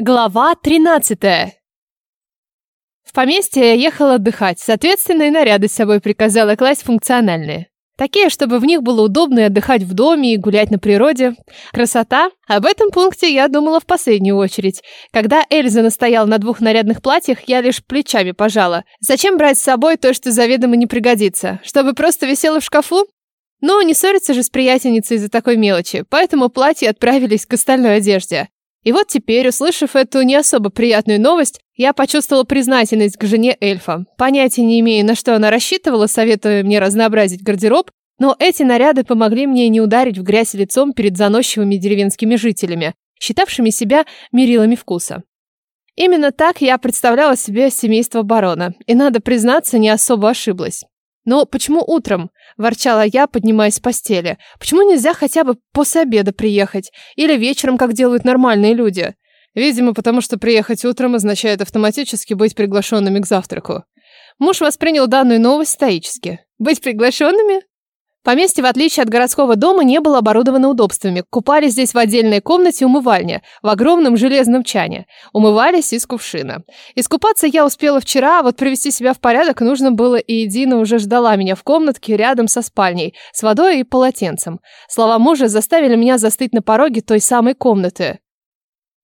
Глава 13. В поместье я ехала отдыхать, соответственно, и наряды с собой приказала класть функциональные. Такие, чтобы в них было удобно и отдыхать в доме, и гулять на природе. Красота? Об этом пункте я думала в последнюю очередь. Когда Эльза настояла на двух нарядных платьях, я лишь плечами пожала. Зачем брать с собой то, что заведомо не пригодится? Чтобы просто висело в шкафу? Ну, не ссориться же с приятельницей из-за такой мелочи, поэтому платья отправились к остальной одежде. И вот теперь, услышав эту не особо приятную новость, я почувствовала признательность к жене эльфа. Понятия не имея, на что она рассчитывала, советуя мне разнообразить гардероб, но эти наряды помогли мне не ударить в грязь лицом перед заносчивыми деревенскими жителями, считавшими себя мерилами вкуса. Именно так я представляла себе семейство барона, и, надо признаться, не особо ошиблась. Но почему утром? Ворчала я, поднимаясь с постели. Почему нельзя хотя бы после обеда приехать? Или вечером, как делают нормальные люди? Видимо, потому что приехать утром означает автоматически быть приглашенными к завтраку. Муж воспринял данную новость стоически. Быть приглашенными? Поместье, в отличие от городского дома, не было оборудовано удобствами. Купались здесь в отдельной комнате умывальня, в огромном железном чане. Умывались из кувшина. Искупаться я успела вчера, а вот привести себя в порядок нужно было, и Дина уже ждала меня в комнатке рядом со спальней, с водой и полотенцем. Слова мужа заставили меня застыть на пороге той самой комнаты.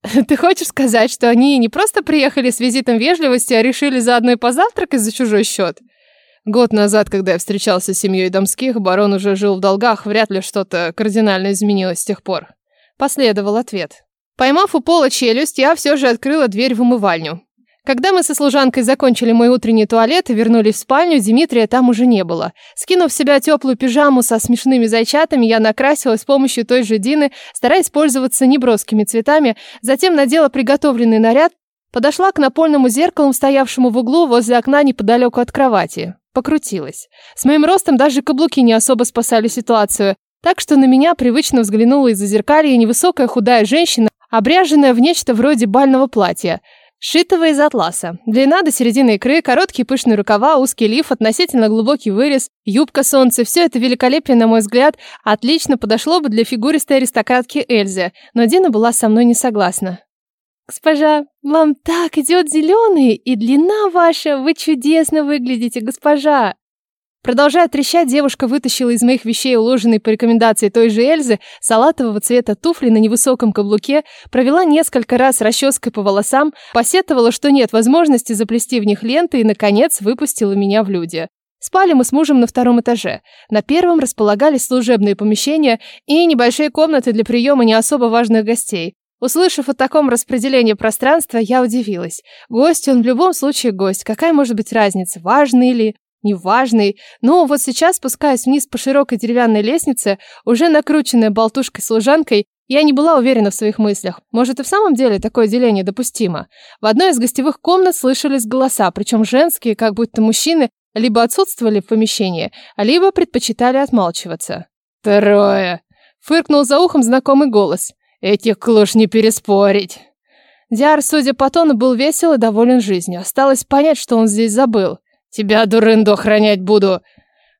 «Ты хочешь сказать, что они не просто приехали с визитом вежливости, а решили заодно и позавтракать за чужой счет?» Год назад, когда я встречался с семьей Домских, барон уже жил в долгах, вряд ли что-то кардинально изменилось с тех пор. Последовал ответ. Поймав у пола челюсть, я все же открыла дверь в умывальню. Когда мы со служанкой закончили мой утренний туалет и вернулись в спальню, Дмитрия там уже не было. Скинув в себя теплую пижаму со смешными зайчатами, я накрасилась с помощью той же Дины, стараясь пользоваться неброскими цветами, затем надела приготовленный наряд, подошла к напольному зеркалу, стоявшему в углу возле окна неподалеку от кровати. Покрутилась. С моим ростом даже каблуки не особо спасали ситуацию, так что на меня привычно взглянула из-за зеркалья невысокая худая женщина, обряженная в нечто вроде бального платья, сшитого из атласа. Длина до середины икры, короткие пышные рукава, узкий лиф, относительно глубокий вырез, юбка солнце, все это великолепие, на мой взгляд, отлично подошло бы для фигуристой аристократки Эльзы, но Дина была со мной не согласна. «Госпожа, вам так идет зеленый, и длина ваша, вы чудесно выглядите, госпожа!» Продолжая трещать, девушка вытащила из моих вещей уложенные по рекомендации той же Эльзы салатового цвета туфли на невысоком каблуке, провела несколько раз расческой по волосам, посетовала, что нет возможности заплести в них ленты и, наконец, выпустила меня в люди. Спали мы с мужем на втором этаже. На первом располагались служебные помещения и небольшие комнаты для приема не особо важных гостей. Услышав о таком распределении пространства, я удивилась. Гость он в любом случае гость. Какая может быть разница, важный или неважный? Но вот сейчас, спускаясь вниз по широкой деревянной лестнице, уже накрученная болтушкой-служанкой, я не была уверена в своих мыслях. Может, и в самом деле такое деление допустимо. В одной из гостевых комнат слышались голоса, причем женские, как будто мужчины либо отсутствовали в помещении, либо предпочитали отмалчиваться. «Трое!» — фыркнул за ухом знакомый голос. Этих клуш не переспорить. Диар, судя по тону, был весел и доволен жизнью. Осталось понять, что он здесь забыл. «Тебя, дурынду, охранять буду!»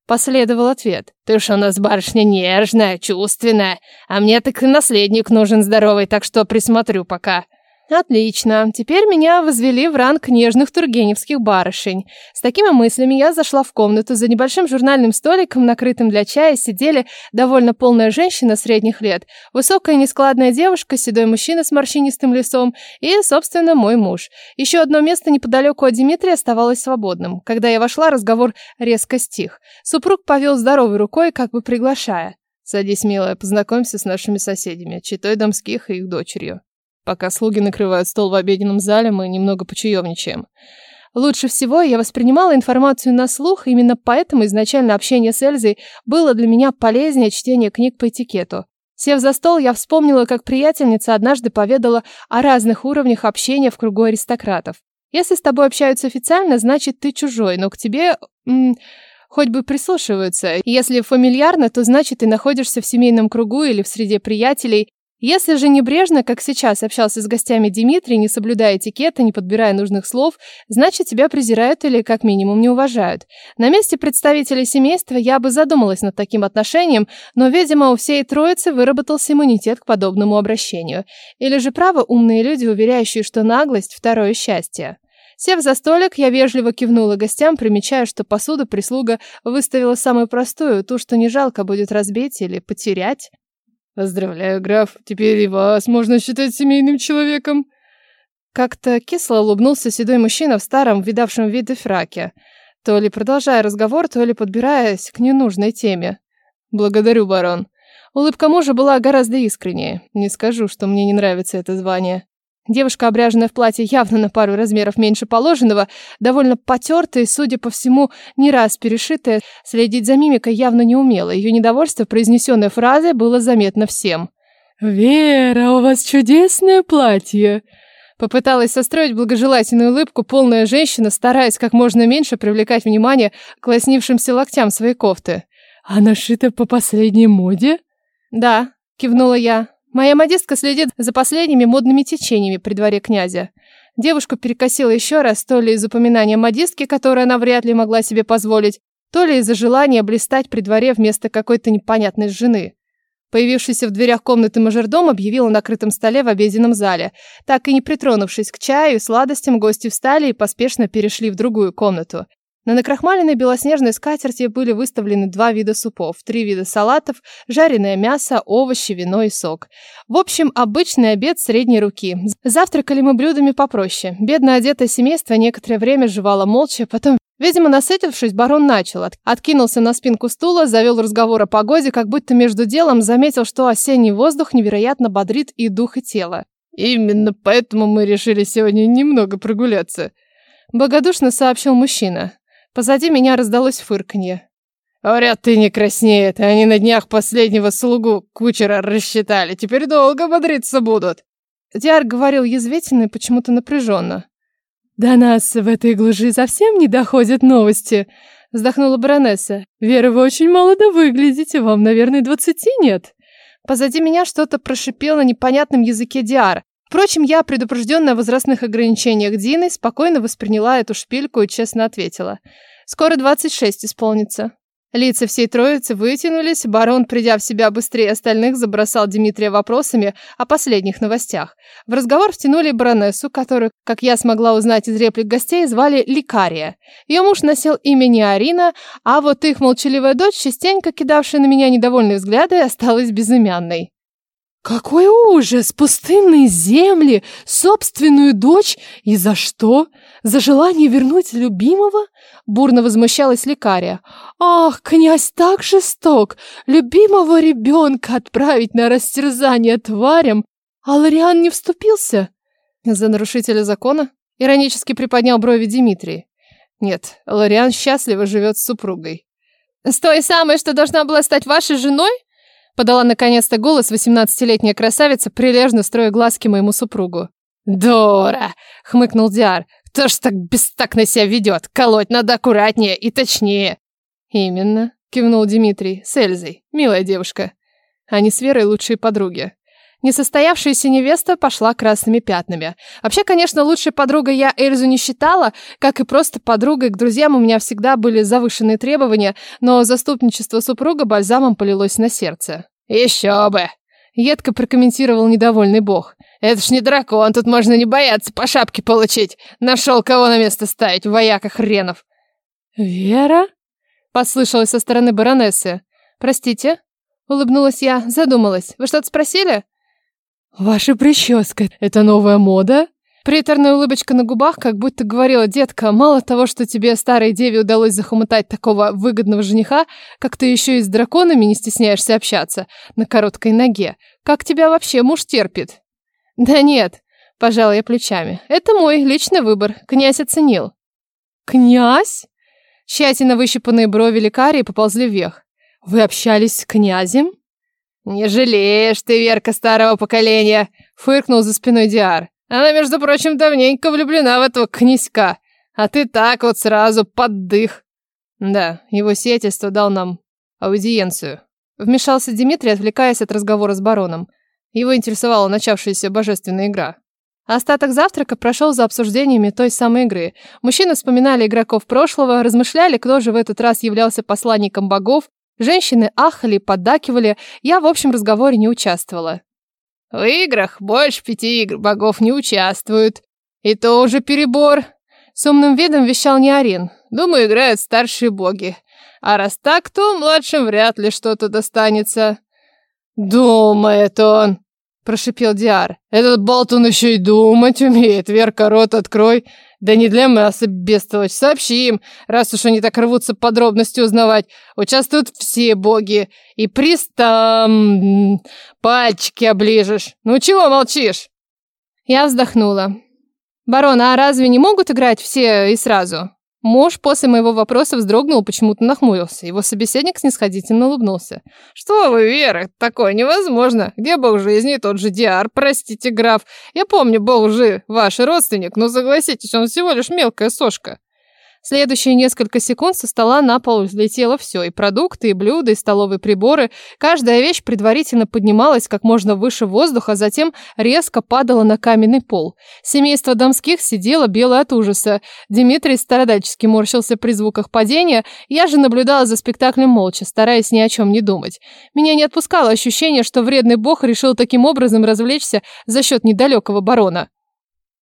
Последовал ответ. «Ты ж у нас барышня нежная, чувственная, а мне так и наследник нужен здоровый, так что присмотрю пока». Отлично. Теперь меня возвели в ранг нежных тургеневских барышень. С такими мыслями я зашла в комнату. За небольшим журнальным столиком, накрытым для чая, сидели довольно полная женщина средних лет, высокая нескладная девушка, седой мужчина с морщинистым лицом и, собственно, мой муж. Еще одно место неподалеку от Дмитрия оставалось свободным. Когда я вошла, разговор резко стих. Супруг повел здоровой рукой, как бы приглашая. «Садись, милая, познакомься с нашими соседями, читой Домских и их дочерью». Пока слуги накрывают стол в обеденном зале, мы немного почаевничаем. Лучше всего я воспринимала информацию на слух, именно поэтому изначально общение с Эльзой было для меня полезнее чтения книг по этикету. Сев за стол, я вспомнила, как приятельница однажды поведала о разных уровнях общения в кругу аристократов. Если с тобой общаются официально, значит ты чужой, но к тебе хоть бы прислушиваются. Если фамильярно, то значит ты находишься в семейном кругу или в среде приятелей, Если же небрежно, как сейчас общался с гостями Дмитрий, не соблюдая этикета, не подбирая нужных слов, значит, тебя презирают или как минимум не уважают. На месте представителей семейства я бы задумалась над таким отношением, но, видимо, у всей троицы выработался иммунитет к подобному обращению. Или же право умные люди, уверяющие, что наглость – второе счастье. Сев за столик, я вежливо кивнула гостям, примечая, что посуду прислуга выставила самую простую, ту, что не жалко будет разбить или потерять. Поздравляю, граф, теперь и вас можно считать семейным человеком. Как-то кисло улыбнулся седой мужчина в старом, видавшем виды фраке, то ли продолжая разговор, то ли подбираясь к ненужной теме. Благодарю, барон. Улыбка мужа была гораздо искреннее. Не скажу, что мне не нравится это звание. Девушка, обряженная в платье явно на пару размеров меньше положенного, довольно потертая и, судя по всему, не раз перешитая, следить за мимикой явно не умела. Ее недовольство, произнесенной фразой, было заметно всем. «Вера, у вас чудесное платье!» Попыталась состроить благожелательную улыбку полная женщина, стараясь как можно меньше привлекать внимание к лоснившимся локтям своей кофты. «Она шита по последней моде?» «Да», — кивнула я. Моя модистка следит за последними модными течениями при дворе князя. Девушку перекосила еще раз, то ли из упоминания модистки, которую она вряд ли могла себе позволить, то ли из-за желания блистать при дворе вместо какой-то непонятной жены. Появившийся в дверях комнаты мажордом объявил о накрытом столе в обеденном зале. Так и не притронувшись к чаю и сладостям, гости встали и поспешно перешли в другую комнату. На накрахмаленной белоснежной скатерти были выставлены два вида супов, три вида салатов, жареное мясо, овощи, вино и сок. В общем, обычный обед средней руки. Завтракали мы блюдами попроще. Бедно одетое семейство некоторое время жевало молча, потом Видимо, насытившись, барон начал. Откинулся на спинку стула, завел разговор о погоде, как будто между делом заметил, что осенний воздух невероятно бодрит и дух, и тело. «Именно поэтому мы решили сегодня немного прогуляться», — богодушно сообщил мужчина. Позади меня раздалось фырканье. Говорят, ты не краснеет. Они на днях последнего слугу кучера рассчитали. Теперь долго бодриться будут. Диар говорил язвительно и почему-то напряженно. До нас в этой глуши совсем не доходят новости, вздохнула баронесса. Вера, вы очень молодо выглядите. Вам, наверное, двадцати нет. Позади меня что-то прошипел на непонятном языке Диар. Впрочем, я, предупрежденная о возрастных ограничениях Дины, спокойно восприняла эту шпильку и честно ответила. Скоро 26 исполнится. Лица всей троицы вытянулись, барон, придя в себя быстрее остальных, забросал Дмитрия вопросами о последних новостях. В разговор втянули баронессу, которую, как я смогла узнать из реплик гостей, звали Ликария. Ее муж носил имя не Арина, а вот их молчаливая дочь, частенько кидавшая на меня недовольные взгляды, осталась безымянной. Какой ужас! Пустынные земли, собственную дочь и за что? За желание вернуть любимого? Бурно возмущалась лекаря. Ах, князь так жесток! Любимого ребенка отправить на растерзание тварям, а Лориан не вступился? За нарушителя закона? Иронически приподнял брови Дмитрий. Нет, Лориан счастливо живет с супругой. С той самой, что должна была стать вашей женой? Подала наконец-то голос восемнадцатилетняя красавица, прилежно строя глазки моему супругу. «Дора!» — хмыкнул Диар. «Кто ж так бестактно себя ведет? Колоть надо аккуратнее и точнее!» «Именно», — кивнул Дмитрий, с Эльзой, милая девушка. Они с Верой лучшие подруги. Несостоявшаяся невеста пошла красными пятнами. Вообще, конечно, лучшей подругой я Эльзу не считала, как и просто подругой к друзьям у меня всегда были завышенные требования, но заступничество супруга бальзамом полилось на сердце. «Еще бы!» — едко прокомментировал недовольный бог. «Это ж не дракон, тут можно не бояться по шапке получить. Нашел кого на место ставить, вояка хренов». «Вера?» — послышалось со стороны баронессы. «Простите?» — улыбнулась я, задумалась. «Вы что-то спросили?» «Ваша прическа — это новая мода?» Приторная улыбочка на губах, как будто говорила, детка, мало того, что тебе, старой деве, удалось захомутать такого выгодного жениха, как ты еще и с драконами не стесняешься общаться на короткой ноге. Как тебя вообще муж терпит? Да нет, пожала я плечами. Это мой личный выбор, князь оценил. Князь? Тщательно выщипанные брови лекарии поползли вверх. Вы общались с князем? «Не жалеешь ты, Верка старого поколения!» — фыркнул за спиной Диар. «Она, между прочим, давненько влюблена в этого князька, а ты так вот сразу под дых!» «Да, его сиятельство дал нам аудиенцию». Вмешался Дмитрий, отвлекаясь от разговора с бароном. Его интересовала начавшаяся божественная игра. Остаток завтрака прошел за обсуждениями той самой игры. Мужчины вспоминали игроков прошлого, размышляли, кто же в этот раз являлся посланником богов. Женщины ахали, поддакивали. Я в общем разговоре не участвовала. В играх больше пяти игр богов не участвуют. И то уже перебор. С умным видом вещал Неорин. Думаю, играют старшие боги. А раз так, то младшим вряд ли что-то достанется. Думает он, прошипел Диар. Этот болтун еще и думать умеет. Верка, рот открой. Да не для массы бестолочь. Сообщи им, раз уж они так рвутся подробности узнавать. Участвуют все боги. И приз там... Пальчики оближешь. Ну чего молчишь? Я вздохнула. Барон, а разве не могут играть все и сразу? Муж после моего вопроса вздрогнул, почему-то нахмурился. Его собеседник снисходительно улыбнулся. «Что вы, Вера, такое невозможно. Где бог жизни, тот же Диар, простите, граф. Я помню, бог жив, ваш родственник, но согласитесь, он всего лишь мелкая сошка». Следующие несколько секунд со стола на пол взлетело все, и продукты, и блюда, и столовые приборы. Каждая вещь предварительно поднималась как можно выше воздуха, а затем резко падала на каменный пол. Семейство Домских сидело белое от ужаса. Дмитрий стародальчески морщился при звуках падения, я же наблюдала за спектаклем молча, стараясь ни о чем не думать. Меня не отпускало ощущение, что вредный бог решил таким образом развлечься за счет недалекого барона.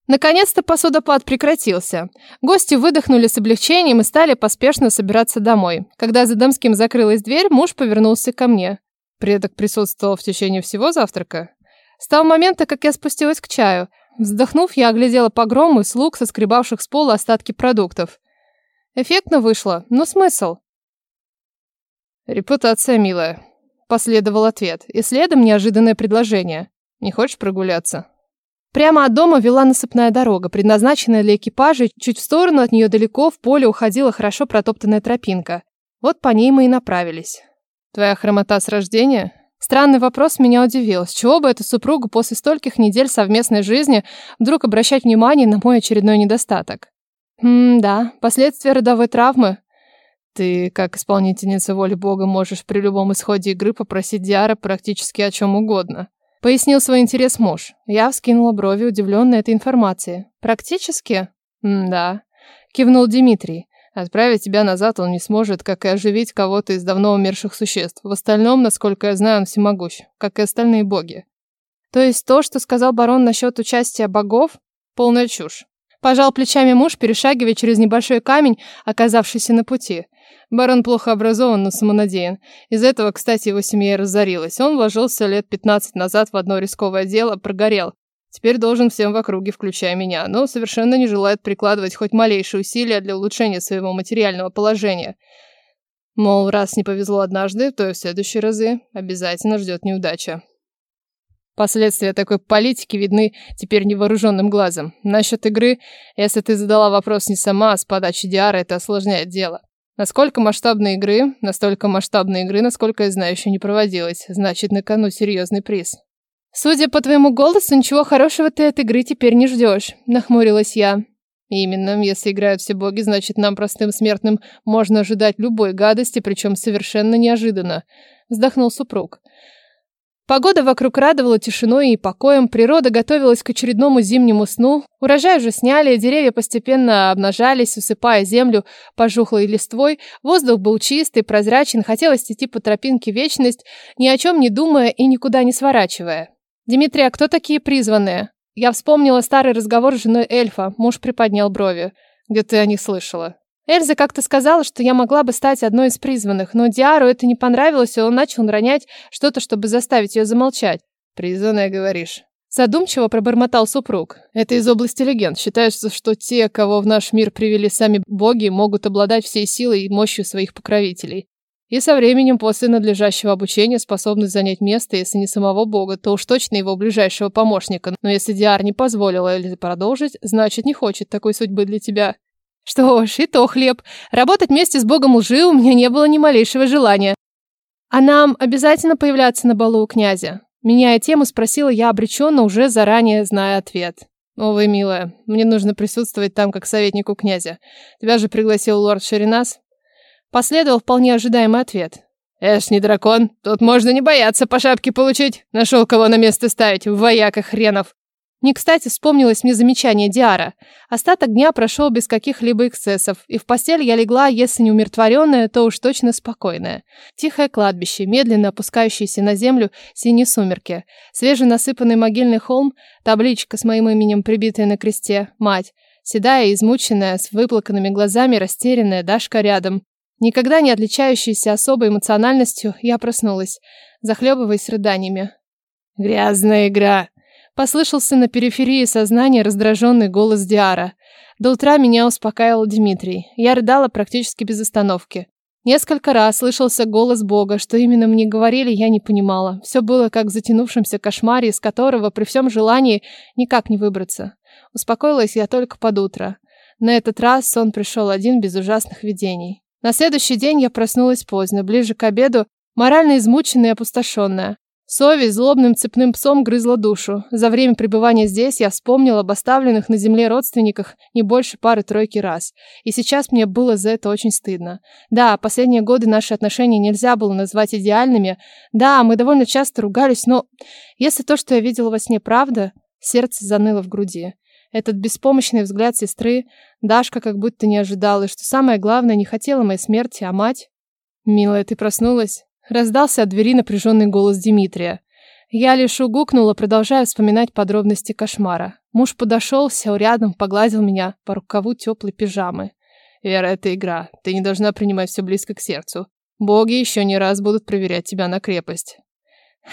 Наконец-то посудопад прекратился. Гости выдохнули с облегчением и стали поспешно собираться домой. Когда за Домским закрылась дверь, муж повернулся ко мне. Предок присутствовал в течение всего завтрака. С того момента, как я спустилась к чаю. Вздохнув, я оглядела погром и слуг, соскребавших с пола остатки продуктов. Эффектно вышло, но смысл? «Репутация, милая», — последовал ответ, и следом неожиданное предложение. «Не хочешь прогуляться?» Прямо от дома вела насыпная дорога, предназначенная для экипажей. Чуть в сторону от нее далеко в поле уходила хорошо протоптанная тропинка. Вот по ней мы и направились. Твоя хромота с рождения? Странный вопрос меня удивил. С чего бы эту супругу после стольких недель совместной жизни вдруг обращать внимание на мой очередной недостаток? Хм, да, последствия родовой травмы. Ты, как исполнительница воли Бога, можешь при любом исходе игры попросить Диара практически о чем угодно. Пояснил свой интерес муж. Я вскинула брови, удивленная этой информацией. Практически? Да. Кивнул Дмитрий. Отправить тебя назад он не сможет, как и оживить кого-то из давно умерших существ. В остальном, насколько я знаю, он всемогущ, как и остальные боги. То есть то, что сказал барон насчет участия богов, полная чушь. Пожал плечами муж, перешагивая через небольшой камень, оказавшийся на пути. Барон плохо образован, но самонадеян. Из-за этого, кстати, его семья разорилась. Он вложился лет 15 назад в одно рисковое дело, прогорел. Теперь должен всем в округе, включая меня, но совершенно не желает прикладывать хоть малейшие усилия для улучшения своего материального положения. Мол, раз не повезло однажды, то и в следующие разы обязательно ждет неудача. Последствия такой политики видны теперь невооруженным глазом. Насчет игры, если ты задала вопрос не сама, а с подачи Диара, это осложняет дело. Насколько масштабные игры, настолько масштабные игры, насколько я знаю, еще не проводилось. Значит, на кону серьезный приз. Судя по твоему голосу, ничего хорошего ты от игры теперь не ждешь, нахмурилась я. Именно, если играют все боги, значит, нам, простым смертным, можно ожидать любой гадости, причем совершенно неожиданно. Вздохнул супруг. Погода вокруг радовала тишиной и покоем, природа готовилась к очередному зимнему сну. Урожай уже сняли, деревья постепенно обнажались, усыпая землю пожухлой листвой. Воздух был чистый, прозрачен, хотелось идти по тропинке вечность, ни о чем не думая и никуда не сворачивая. «Дмитрий, а кто такие призванные?» Я вспомнила старый разговор с женой эльфа, муж приподнял брови. «Где ты о них слышала?» Эльза как-то сказала, что я могла бы стать одной из призванных, но Диару это не понравилось, и он начал ронять что-то, чтобы заставить ее замолчать. «Призванная, говоришь?» Задумчиво пробормотал супруг. Это из области легенд. Считается, что те, кого в наш мир привели сами боги, могут обладать всей силой и мощью своих покровителей. И со временем, после надлежащего обучения, способны занять место, если не самого бога, то уж точно его ближайшего помощника. Но если Диар не позволила Эльзе продолжить, значит, не хочет такой судьбы для тебя. Что ж, и то хлеб. Работать вместе с богом лжи у меня не было ни малейшего желания. А нам обязательно появляться на балу у князя? Меняя тему, спросила я обреченно, уже заранее зная ответ. «Увы, милая, мне нужно присутствовать там как советнику князя. Тебя же пригласил лорд Шеринас?» Последовал вполне ожидаемый ответ. Эш не дракон, тут можно не бояться по шапке получить. Нашел кого на место ставить, вояка хренов. Не кстати вспомнилось мне замечание Диара. Остаток дня прошел без каких-либо эксцессов, и в постель я легла, если не умиротворенная, то уж точно спокойная. Тихое кладбище, медленно опускающиеся на землю синие сумерки, свеженасыпанный могильный холм, табличка с моим именем, прибитая на кресте, мать, седая и измученная, с выплаканными глазами, растерянная, Дашка рядом. Никогда не отличающаяся особой эмоциональностью, я проснулась, захлебываясь рыданиями. «Грязная игра!» Послышался на периферии сознания раздраженный голос Диара. До утра меня успокаивал Дмитрий. Я рыдала практически без остановки. Несколько раз слышался голос Бога, что именно мне говорили, я не понимала. Все было как в затянувшемся кошмаре, из которого при всем желании никак не выбраться. Успокоилась я только под утро. На этот раз сон пришел один без ужасных видений. На следующий день я проснулась поздно, ближе к обеду, морально измученная и опустошенная. Совесть злобным цепным псом грызла душу. За время пребывания здесь я вспомнила об оставленных на земле родственниках не больше пары-тройки раз. И сейчас мне было за это очень стыдно. Да, последние годы наши отношения нельзя было назвать идеальными. Да, мы довольно часто ругались, но если то, что я видела во сне, правда, сердце заныло в груди. Этот беспомощный взгляд сестры, Дашка как будто не ожидала, что самое главное, не хотела моей смерти, а мать... «Милая, ты проснулась?» Раздался от двери напряженный голос Дмитрия. Я лишь угукнула, продолжая вспоминать подробности кошмара. Муж подошел, сел рядом, погладил меня по рукаву теплой пижамы. «Вера, это игра. Ты не должна принимать все близко к сердцу. Боги еще не раз будут проверять тебя на крепость».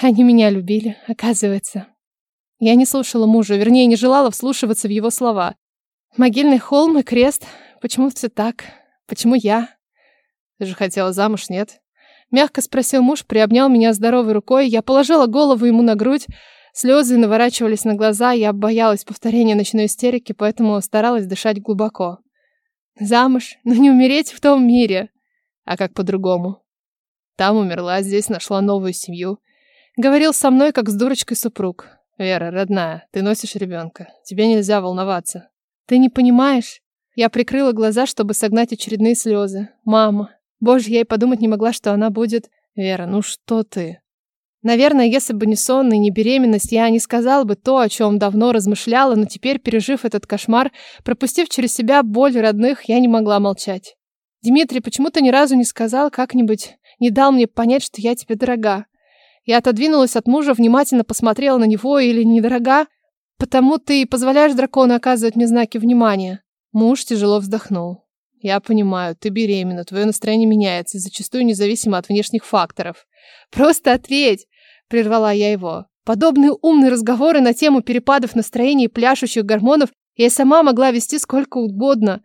Они меня любили, оказывается. Я не слушала мужа, вернее, не желала вслушиваться в его слова. Могильный холм и крест. Почему все так? Почему я? Ты же хотела замуж, нет? Мягко спросил муж, приобнял меня здоровой рукой. Я положила голову ему на грудь. Слезы наворачивались на глаза. Я боялась повторения ночной истерики, поэтому старалась дышать глубоко. Замуж, но не умереть в том мире. А как по-другому? Там умерла, здесь нашла новую семью. Говорил со мной, как с дурочкой супруг. Вера, родная, ты носишь ребенка. Тебе нельзя волноваться. Ты не понимаешь? Я прикрыла глаза, чтобы согнать очередные слезы. Мама, Боже, я и подумать не могла, что она будет... Вера, ну что ты? Наверное, если бы не сон и не беременность, я не сказала бы то, о чем давно размышляла, но теперь, пережив этот кошмар, пропустив через себя боль родных, я не могла молчать. Дмитрий почему-то ни разу не сказал как-нибудь, не дал мне понять, что я тебе дорога. Я отодвинулась от мужа, внимательно посмотрела на него или недорога, потому ты и позволяешь дракону оказывать мне знаки внимания. Муж тяжело вздохнул. Я понимаю, ты беременна, твое настроение меняется, зачастую независимо от внешних факторов. Просто ответь, прервала я его. Подобные умные разговоры на тему перепадов настроения и пляшущих гормонов я сама могла вести сколько угодно.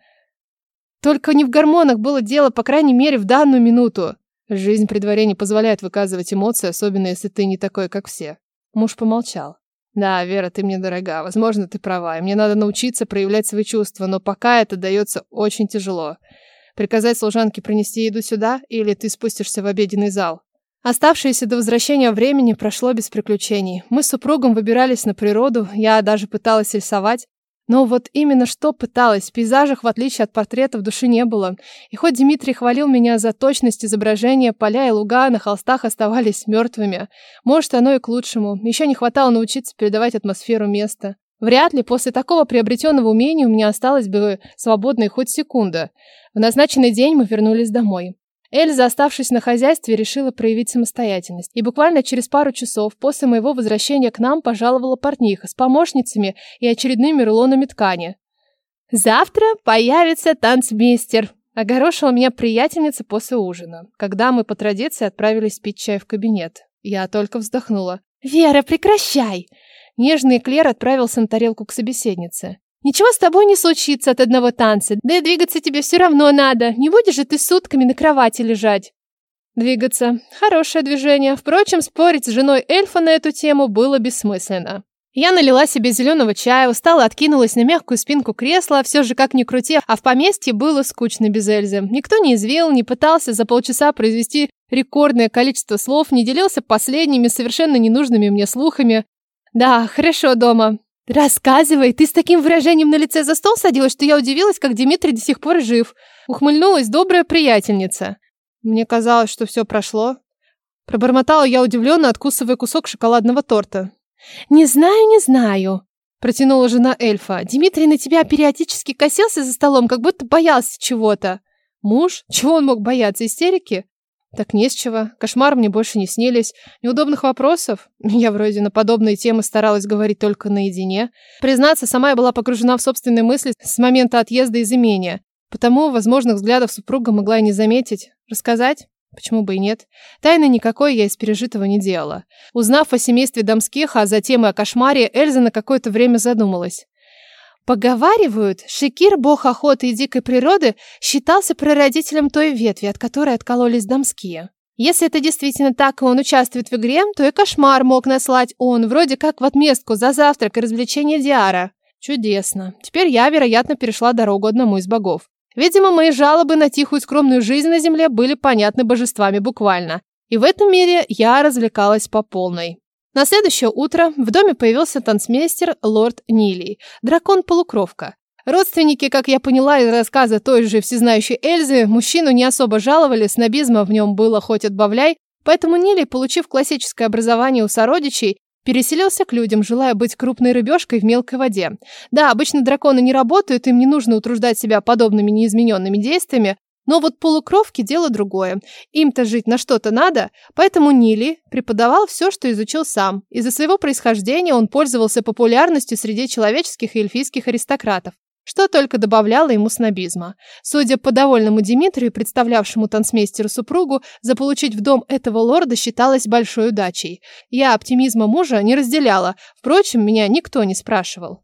Только не в гормонах было дело, по крайней мере, в данную минуту. Жизнь при дворе не позволяет выказывать эмоции, особенно если ты не такой, как все. Муж помолчал. Да, Вера, ты мне дорога. Возможно, ты права. И мне надо научиться проявлять свои чувства, но пока это дается очень тяжело. Приказать служанке принести еду сюда, или ты спустишься в обеденный зал? Оставшееся до возвращения времени прошло без приключений. Мы с супругом выбирались на природу, я даже пыталась рисовать. Но вот именно что пыталась, в пейзажах, в отличие от портретов, души не было. И хоть Дмитрий хвалил меня за точность изображения, поля и луга на холстах оставались мертвыми. Может, оно и к лучшему. Еще не хватало научиться передавать атмосферу места. Вряд ли после такого приобретенного умения у меня осталась бы свободной хоть секунда. В назначенный день мы вернулись домой. Эльза, оставшись на хозяйстве, решила проявить самостоятельность. И буквально через пару часов после моего возвращения к нам пожаловала портниха с помощницами и очередными рулонами ткани. «Завтра появится танцмейстер», — огорошила меня приятельница после ужина, когда мы по традиции отправились пить чай в кабинет. Я только вздохнула. «Вера, прекращай!» Нежный Клер отправился на тарелку к собеседнице. Ничего с тобой не случится от одного танца, да и двигаться тебе все равно надо. Не будешь же ты сутками на кровати лежать. Двигаться. Хорошее движение. Впрочем, спорить с женой эльфа на эту тему было бессмысленно. Я налила себе зеленого чая, устала, откинулась на мягкую спинку кресла, все же как ни крути, а в поместье было скучно без Эльзы. Никто не извел, не пытался за полчаса произвести рекордное количество слов, не делился последними, совершенно ненужными мне слухами. Да, хорошо дома. «Рассказывай, ты с таким выражением на лице за стол садилась, что я удивилась, как Дмитрий до сих пор жив». Ухмыльнулась добрая приятельница. Мне казалось, что все прошло. Пробормотала я удивленно, откусывая кусок шоколадного торта. «Не знаю, не знаю», — протянула жена эльфа. «Дмитрий на тебя периодически косился за столом, как будто боялся чего-то». «Муж? Чего он мог бояться? Истерики?» Так не с чего. Кошмар мне больше не снились. Неудобных вопросов? Я вроде на подобные темы старалась говорить только наедине. Признаться, сама я была погружена в собственные мысли с момента отъезда из имения. Потому возможных взглядов супруга могла и не заметить. Рассказать? Почему бы и нет? Тайны никакой я из пережитого не делала. Узнав о семействе Домских, а затем и о кошмаре, Эльза на какое-то время задумалась. Поговаривают, Шекир, бог охоты и дикой природы, считался прародителем той ветви, от которой откололись Домские. Если это действительно так, и он участвует в игре, то и кошмар мог наслать он, вроде как в отместку за завтрак и развлечение Диара. Чудесно. Теперь я, вероятно, перешла дорогу одному из богов. Видимо, мои жалобы на тихую скромную жизнь на земле были понятны божествами буквально. И в этом мире я развлекалась по полной. На следующее утро в доме появился танцмейстер лорд Нилий, дракон-полукровка. Родственники, как я поняла из рассказа той же всезнающей Эльзы, мужчину не особо жаловали, снобизма в нем было хоть отбавляй, поэтому Нилий, получив классическое образование у сородичей, Переселился к людям, желая быть крупной рыбешкой в мелкой воде. Да, обычно драконы не работают, им не нужно утруждать себя подобными неизмененными действиями, но вот полукровки – дело другое. Им-то жить на что-то надо, поэтому Нили преподавал все, что изучил сам. Из-за своего происхождения он пользовался популярностью среди человеческих и эльфийских аристократов что только добавляло ему снобизма. Судя по довольному Дмитрию, представлявшему танцмейстеру супругу, заполучить в дом этого лорда считалось большой удачей. Я оптимизма мужа не разделяла, впрочем, меня никто не спрашивал.